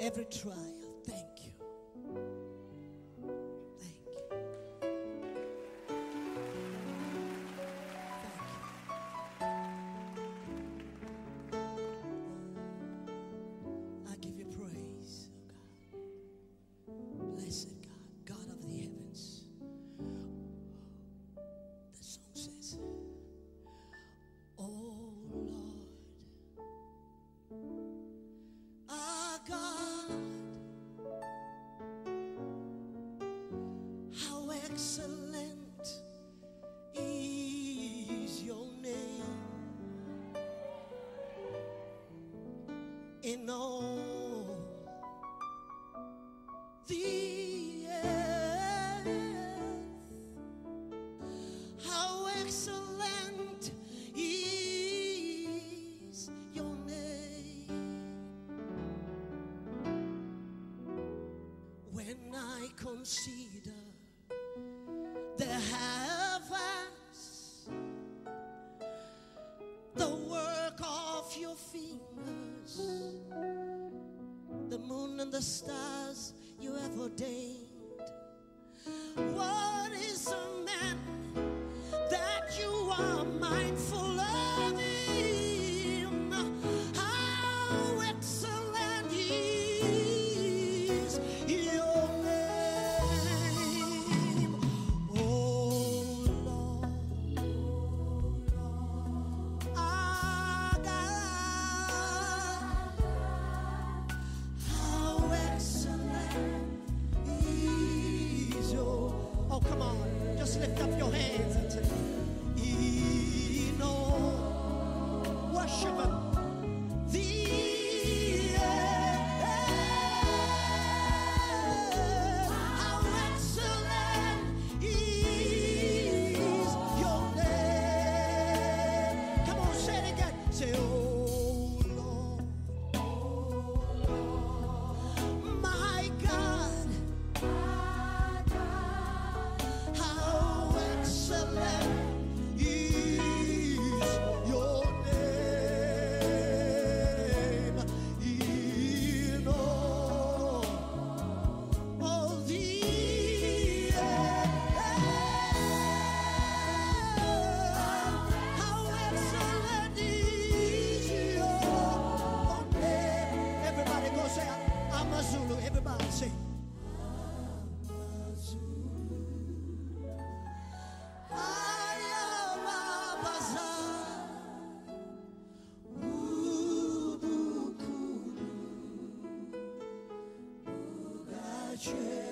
every trial. Thank you. Excellent is your name in all the earth. How excellent is your name when I consider the work of your fingers, the moon and the stars you have ordained. Just lift up your hands church.